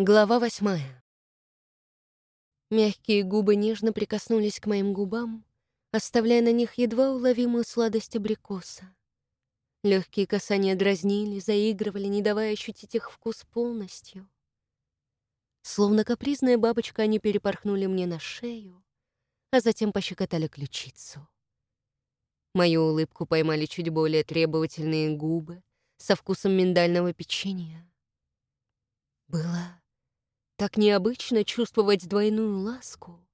Глава восьмая. Мягкие губы нежно прикоснулись к моим губам, оставляя на них едва уловимую сладость абрикоса. Легкие касания дразнили, заигрывали, не давая ощутить их вкус полностью. Словно капризная бабочка, они перепорхнули мне на шею, а затем пощекотали ключицу. Мою улыбку поймали чуть более требовательные губы со вкусом миндального печенья. Было так необычно чувствовать двойную ласку.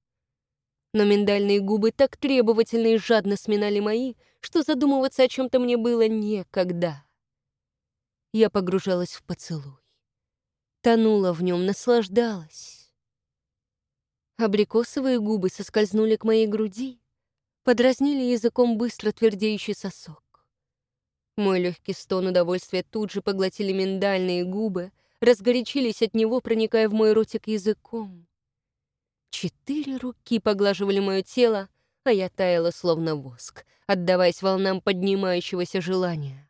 Но миндальные губы так требовательно и жадно сминали мои, что задумываться о чем-то мне было некогда. Я погружалась в поцелуй. Тонула в нем, наслаждалась. Абрикосовые губы соскользнули к моей груди, подразнили языком быстро твердеющий сосок. Мой легкий стон удовольствия тут же поглотили миндальные губы — разгорячились от него, проникая в мой ротик языком. Четыре руки поглаживали мое тело, а я таяла словно воск, отдаваясь волнам поднимающегося желания.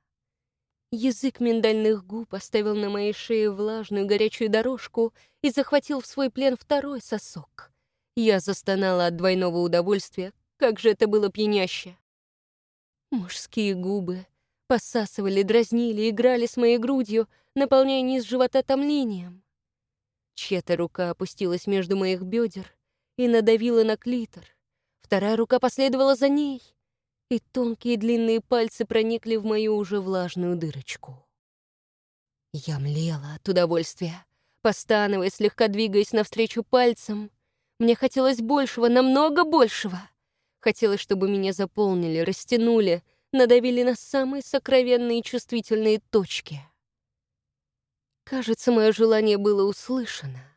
Язык миндальных губ оставил на моей шее влажную горячую дорожку и захватил в свой плен второй сосок. Я застонала от двойного удовольствия, как же это было пьяняще. Мужские губы посасывали, дразнили, играли с моей грудью, наполняя низ живота томлением. Чья-то рука опустилась между моих бедер и надавила на клитор. Вторая рука последовала за ней, и тонкие длинные пальцы проникли в мою уже влажную дырочку. Я млела от удовольствия, постановая, слегка двигаясь навстречу пальцем. Мне хотелось большего, намного большего. Хотелось, чтобы меня заполнили, растянули, надавили на самые сокровенные чувствительные точки. Кажется, мое желание было услышано.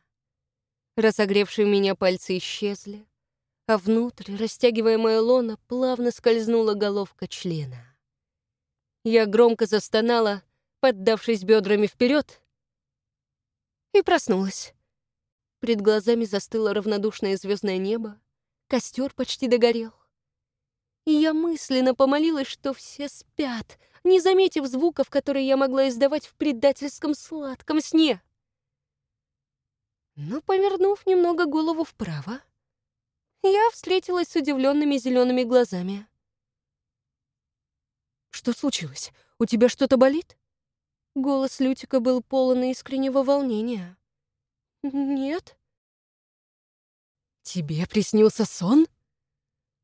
Разогревшие меня пальцы исчезли, а внутрь, растягивая мое лоно, плавно скользнула головка члена. Я громко застонала, поддавшись бедрами вперед, и проснулась. Пред глазами застыло равнодушное звездное небо, костер почти догорел. И я мысленно помолилась, что все спят, не заметив звуков, которые я могла издавать в предательском сладком сне. Но, повернув немного голову вправо, я встретилась с удивленными зелеными глазами. «Что случилось? У тебя что-то болит?» Голос Лютика был полон искреннего волнения. «Нет». «Тебе приснился сон?»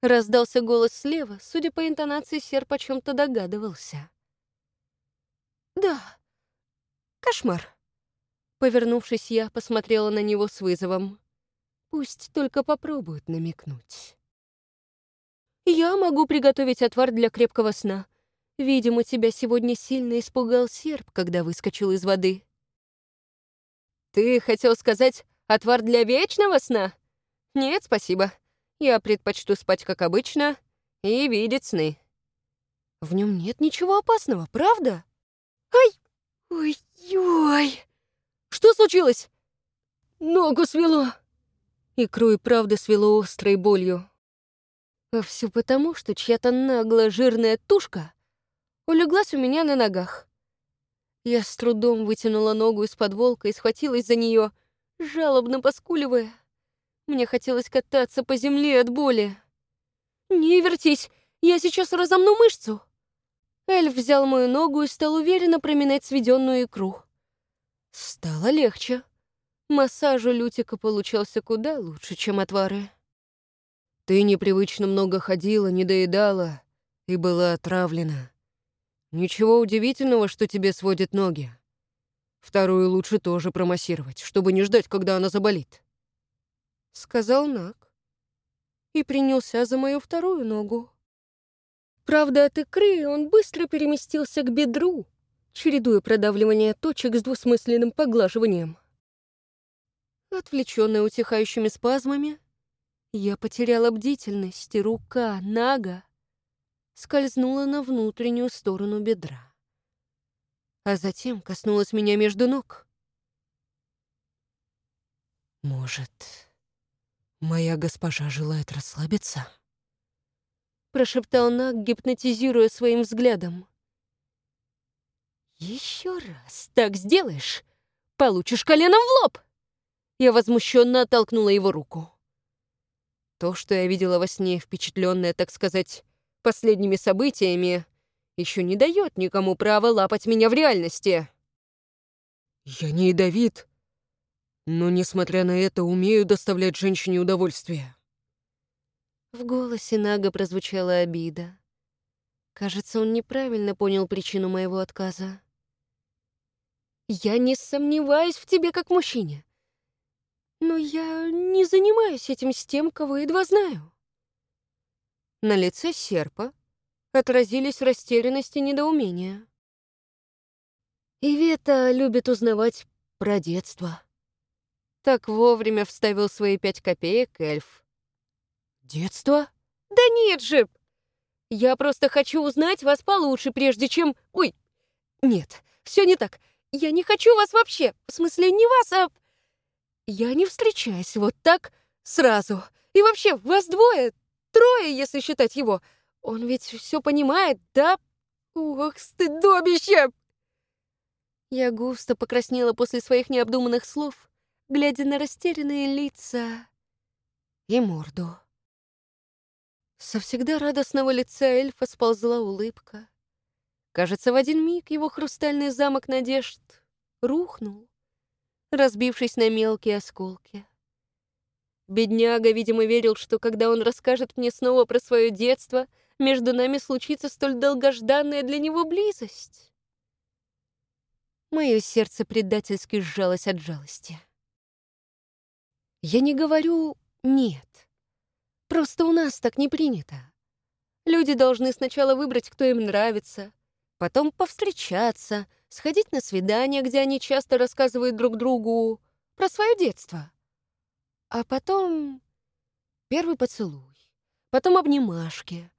Раздался голос слева, судя по интонации, серп о чем-то догадывался. «Да, кошмар». Повернувшись, я посмотрела на него с вызовом. Пусть только попробует намекнуть. «Я могу приготовить отвар для крепкого сна. Видимо, тебя сегодня сильно испугал серп, когда выскочил из воды». «Ты хотел сказать отвар для вечного сна? Нет, спасибо. Я предпочту спать, как обычно, и видеть сны. В нем нет ничего опасного, правда? Ай! Ой-ой! Что случилось? Ногу свело. Икру и правда свело острой болью. А все потому, что чья-то наглая жирная тушка улеглась у меня на ногах. Я с трудом вытянула ногу из-под волка и схватилась за нее, жалобно поскуливая. Мне хотелось кататься по земле от боли. «Не вертись, я сейчас разомну мышцу!» Эльф взял мою ногу и стал уверенно проминать сведенную икру. Стало легче. Массаж у Лютика получался куда лучше, чем отвары. «Ты непривычно много ходила, не доедала и была отравлена. Ничего удивительного, что тебе сводят ноги. Вторую лучше тоже промассировать, чтобы не ждать, когда она заболит» сказал Нак. И принялся за мою вторую ногу. Правда, от икры он быстро переместился к бедру, чередуя продавливание точек с двусмысленным поглаживанием. Отвлеченная утихающими спазмами, я потеряла бдительность, и рука, нага, скользнула на внутреннюю сторону бедра. А затем коснулась меня между ног. Может, «Моя госпожа желает расслабиться?» Прошептал Наг, гипнотизируя своим взглядом. «Еще раз так сделаешь, получишь коленом в лоб!» Я возмущенно оттолкнула его руку. То, что я видела во сне, впечатленная, так сказать, последними событиями, еще не дает никому права лапать меня в реальности. Я не ядовит, но, несмотря на это, умею доставлять женщине удовольствие. В голосе Нага прозвучала обида. Кажется, он неправильно понял причину моего отказа. «Я не сомневаюсь в тебе как мужчине, но я не занимаюсь этим с тем, кого едва знаю». На лице серпа отразились растерянность и недоумение. Ивета любит узнавать про детство. Так вовремя вставил свои пять копеек эльф. «Детство?» «Да нет же! Я просто хочу узнать вас получше, прежде чем... Ой, нет, все не так. Я не хочу вас вообще. В смысле, не вас, а... Я не встречаюсь вот так сразу. И вообще, вас двое, трое, если считать его. Он ведь все понимает, да? Ох, стыдобище! Я густо покраснела после своих необдуманных слов, глядя на растерянные лица и морду. Со всегда радостного лица эльфа сползла улыбка. Кажется, в один миг его хрустальный замок надежд рухнул, разбившись на мелкие осколки. Бедняга, видимо, верил, что когда он расскажет мне снова про свое детство, между нами случится столь долгожданная для него близость. Мое сердце предательски сжалось от жалости. Я не говорю «нет». Просто у нас так не принято. Люди должны сначала выбрать, кто им нравится, потом повстречаться, сходить на свидание, где они часто рассказывают друг другу про свое детство. А потом первый поцелуй, потом обнимашки,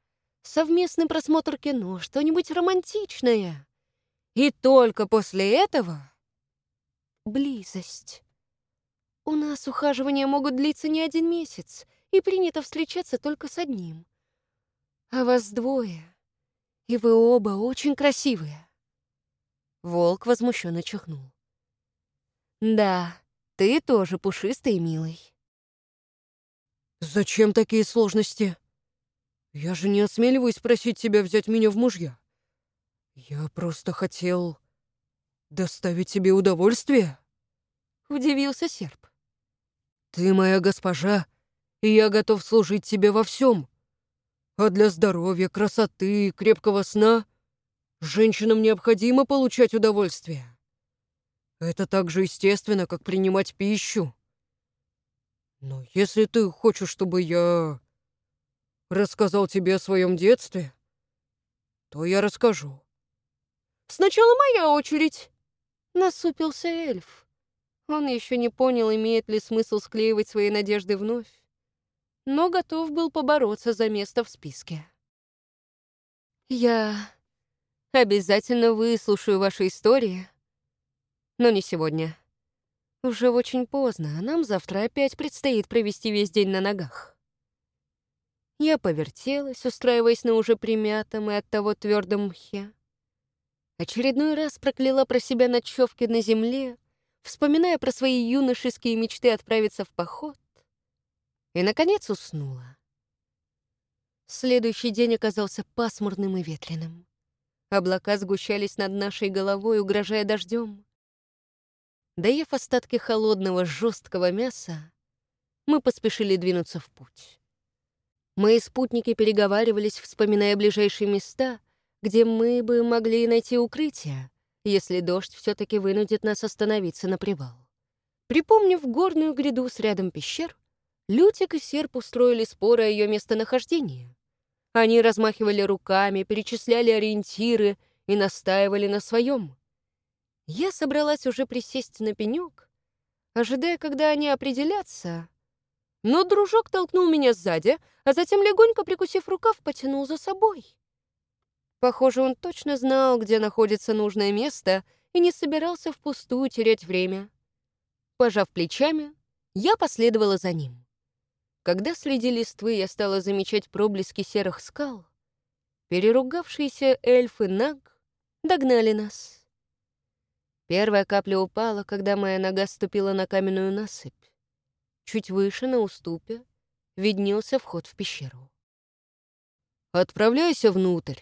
совместный просмотр кино, что-нибудь романтичное. И только после этого близость. У нас ухаживания могут длиться не один месяц, и принято встречаться только с одним. А вас двое, и вы оба очень красивые. Волк возмущенно чихнул. Да, ты тоже пушистый и милый. Зачем такие сложности? Я же не осмеливаюсь просить тебя взять меня в мужья. Я просто хотел доставить тебе удовольствие. Удивился серп. Ты моя госпожа, и я готов служить тебе во всем. А для здоровья, красоты и крепкого сна женщинам необходимо получать удовольствие. Это так же естественно, как принимать пищу. Но если ты хочешь, чтобы я рассказал тебе о своем детстве, то я расскажу. Сначала моя очередь. Насупился эльф. Он еще не понял, имеет ли смысл склеивать свои надежды вновь но готов был побороться за место в списке. «Я обязательно выслушаю ваши истории, но не сегодня. Уже очень поздно, а нам завтра опять предстоит провести весь день на ногах». Я повертелась, устраиваясь на уже примятом и оттого твердом мхе. Очередной раз прокляла про себя ночевки на земле, вспоминая про свои юношеские мечты отправиться в поход, и, наконец, уснула. Следующий день оказался пасмурным и ветреным. Облака сгущались над нашей головой, угрожая дождем. Доев остатки холодного жесткого мяса, мы поспешили двинуться в путь. Мои спутники переговаривались, вспоминая ближайшие места, где мы бы могли найти укрытие, если дождь все-таки вынудит нас остановиться на привал. Припомнив горную гряду с рядом пещер, Лютик и Серп устроили споры о ее местонахождении. Они размахивали руками, перечисляли ориентиры и настаивали на своем. Я собралась уже присесть на пенек, ожидая, когда они определятся. Но дружок толкнул меня сзади, а затем, легонько прикусив рукав, потянул за собой. Похоже, он точно знал, где находится нужное место, и не собирался впустую терять время. Пожав плечами, я последовала за ним. Когда среди листвы я стала замечать проблески серых скал, переругавшиеся эльфы Наг догнали нас. Первая капля упала, когда моя нога ступила на каменную насыпь. Чуть выше, на уступе, виднелся вход в пещеру. «Отправляйся внутрь,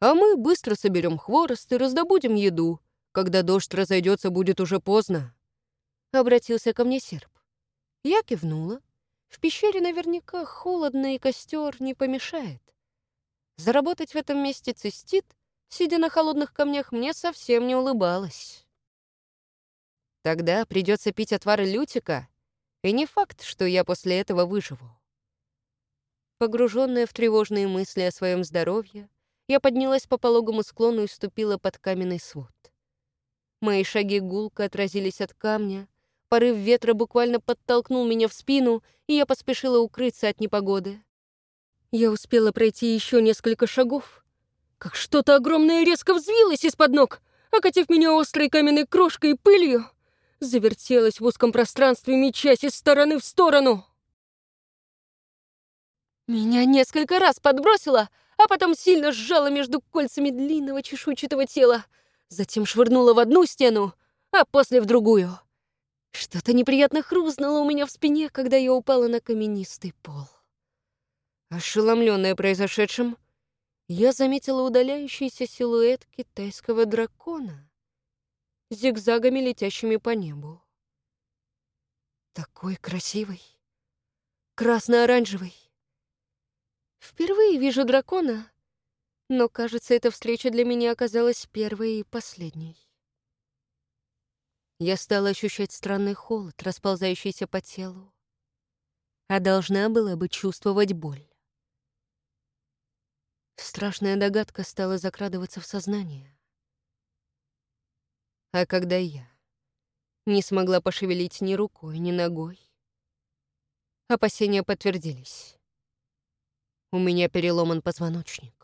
а мы быстро соберем хворост и раздобудем еду. Когда дождь разойдется, будет уже поздно», — обратился ко мне серп. Я кивнула. В пещере наверняка холодно, и костер не помешает. Заработать в этом месте цистит, сидя на холодных камнях, мне совсем не улыбалось. Тогда придется пить отвары лютика, и не факт, что я после этого выживу. Погруженная в тревожные мысли о своем здоровье, я поднялась по пологому склону и ступила под каменный свод. Мои шаги гулко отразились от камня, порыв ветра буквально подтолкнул меня в спину, и я поспешила укрыться от непогоды. Я успела пройти еще несколько шагов, как что-то огромное резко взвилось из-под ног, окатив меня острой каменной крошкой и пылью, завертелась в узком пространстве, мечась из стороны в сторону. Меня несколько раз подбросило, а потом сильно сжало между кольцами длинного чешуйчатого тела, затем швырнуло в одну стену, а после в другую. Что-то неприятно хрустнуло у меня в спине, когда я упала на каменистый пол. Ошеломленная произошедшим, я заметила удаляющийся силуэт китайского дракона, зигзагами летящими по небу. Такой красивый, красно-оранжевый. Впервые вижу дракона, но, кажется, эта встреча для меня оказалась первой и последней. Я стала ощущать странный холод, расползающийся по телу, а должна была бы чувствовать боль. Страшная догадка стала закрадываться в сознание. А когда я не смогла пошевелить ни рукой, ни ногой, опасения подтвердились. У меня переломан позвоночник.